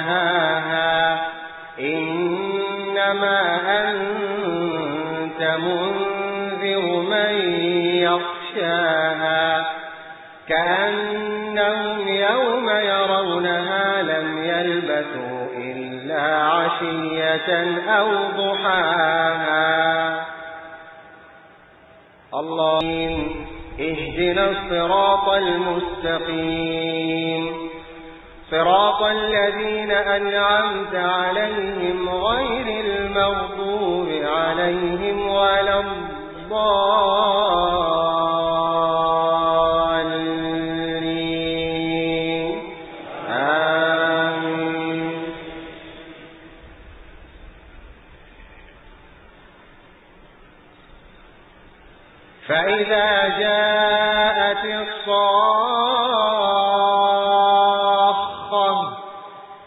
منتهاها إنما أنت منذر من يخشاها. كأنهم يوم يرونها لم يلبثوا إلا عشية أو ضحاها. الله اهدنا الصراط المستقيم. الذين أنعمت عليهم غير المغضوب عليهم ولا الضالين. آمين. فإذا جاءت